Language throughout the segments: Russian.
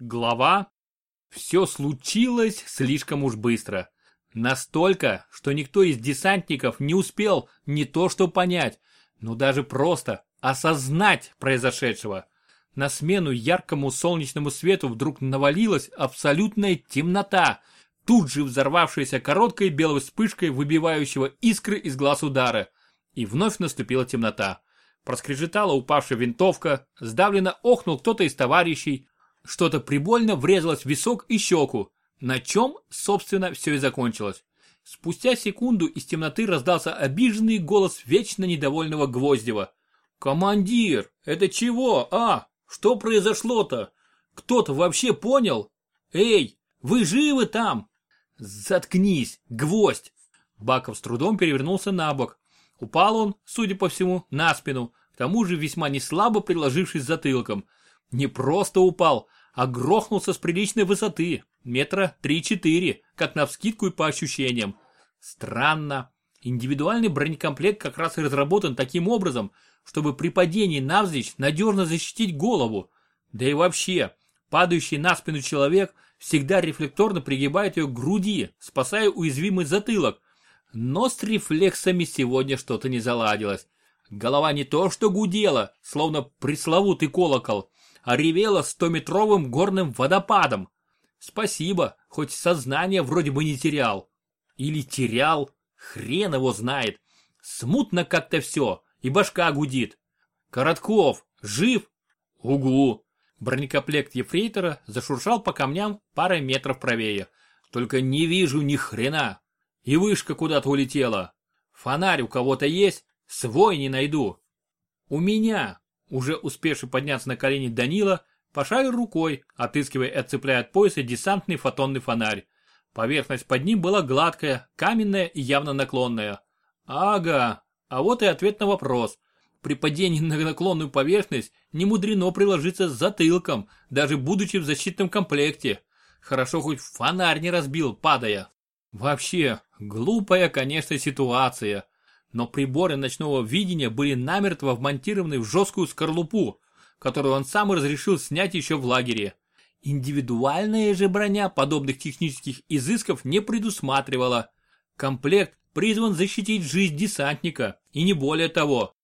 Глава. Все случилось слишком уж быстро. Настолько, что никто из десантников не успел не то что понять, но даже просто осознать произошедшего. На смену яркому солнечному свету вдруг навалилась абсолютная темнота, тут же взорвавшаяся короткой белой вспышкой выбивающего искры из глаз удара. И вновь наступила темнота. Проскрежетала упавшая винтовка, сдавленно охнул кто-то из товарищей, что-то прибольно врезалось в висок и щеку, на чем, собственно, все и закончилось. Спустя секунду из темноты раздался обиженный голос вечно недовольного Гвоздева. «Командир, это чего, а? Что произошло-то? Кто-то вообще понял? Эй, вы живы там?» «Заткнись, гвоздь!» Баков с трудом перевернулся на бок. Упал он, судя по всему, на спину, к тому же весьма неслабо приложившись затылком. Не просто упал, а грохнулся с приличной высоты, метра 3-4, как навскидку и по ощущениям. Странно. Индивидуальный бронекомплект как раз и разработан таким образом, чтобы при падении навзничь надежно защитить голову. Да и вообще, падающий на спину человек всегда рефлекторно пригибает ее к груди, спасая уязвимый затылок. Но с рефлексами сегодня что-то не заладилось. Голова не то что гудела, словно пресловутый колокол, а ревела стометровым горным водопадом. Спасибо, хоть сознание вроде бы не терял. Или терял, хрен его знает. Смутно как-то все, и башка гудит. Коротков, жив? Угу. Бронекомплект ефрейтора зашуршал по камням парой метров правее. Только не вижу ни хрена. И вышка куда-то улетела. Фонарь у кого-то есть? Свой не найду. У меня, уже успевший подняться на колени Данила, пошарил рукой, отыскивая и отцепляя от пояса десантный фотонный фонарь. Поверхность под ним была гладкая, каменная и явно наклонная. Ага, а вот и ответ на вопрос. При падении на наклонную поверхность не мудрено приложиться с затылком, даже будучи в защитном комплекте. Хорошо хоть фонарь не разбил, падая. Вообще, глупая, конечно, ситуация но приборы ночного видения были намертво вмонтированы в жесткую скорлупу, которую он сам разрешил снять еще в лагере. Индивидуальная же броня подобных технических изысков не предусматривала. Комплект призван защитить жизнь десантника, и не более того.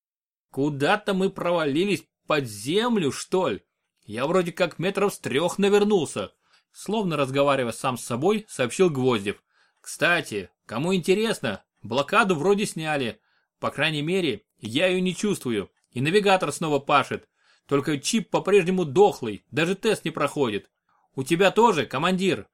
Куда-то мы провалились под землю, что ли? Я вроде как метров с трех навернулся. Словно разговаривая сам с собой, сообщил Гвоздев. Кстати, кому интересно, Блокаду вроде сняли. По крайней мере, я ее не чувствую. И навигатор снова пашет. Только чип по-прежнему дохлый, даже тест не проходит. У тебя тоже, командир?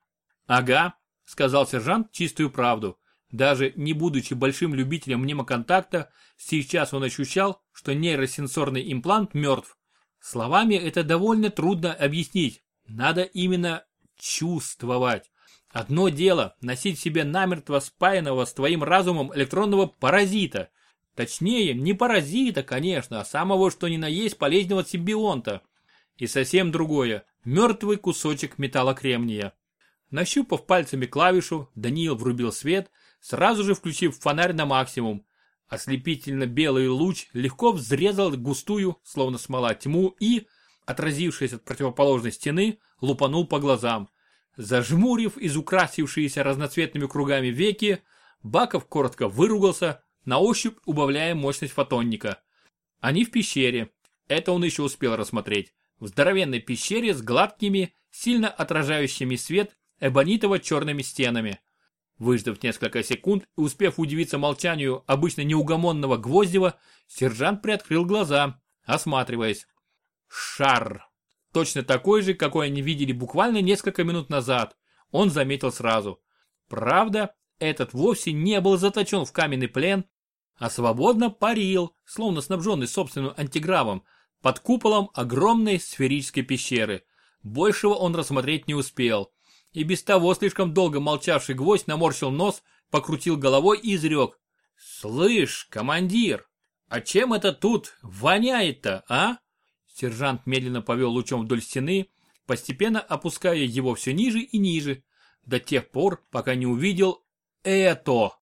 Ага, сказал сержант чистую правду. Даже не будучи большим любителем мнемоконтакта, сейчас он ощущал, что нейросенсорный имплант мертв. Словами это довольно трудно объяснить. Надо именно чувствовать. Одно дело носить в себе намертво спаянного с твоим разумом электронного паразита. Точнее, не паразита, конечно, а самого что ни на есть полезного симбионта. И совсем другое – мертвый кусочек металлокремния. Нащупав пальцами клавишу, Даниил врубил свет, сразу же включив фонарь на максимум. Ослепительно белый луч легко взрезал густую, словно смола, тьму и, отразившись от противоположной стены, лупанул по глазам. Зажмурив изукрасившиеся разноцветными кругами веки, Баков коротко выругался, на ощупь убавляя мощность фотонника. Они в пещере. Это он еще успел рассмотреть. В здоровенной пещере с гладкими, сильно отражающими свет эбонитово-черными стенами. Выждав несколько секунд и успев удивиться молчанию обычно неугомонного Гвоздева, сержант приоткрыл глаза, осматриваясь. Шар. Точно такой же, какой они видели буквально несколько минут назад. Он заметил сразу. Правда, этот вовсе не был заточен в каменный плен, а свободно парил, словно снабженный собственным антигравом, под куполом огромной сферической пещеры. Большего он рассмотреть не успел. И без того слишком долго молчавший гвоздь наморщил нос, покрутил головой и изрек. «Слышь, командир, а чем это тут воняет-то, а?» Сержант медленно повел лучом вдоль стены, постепенно опуская его все ниже и ниже, до тех пор, пока не увидел это.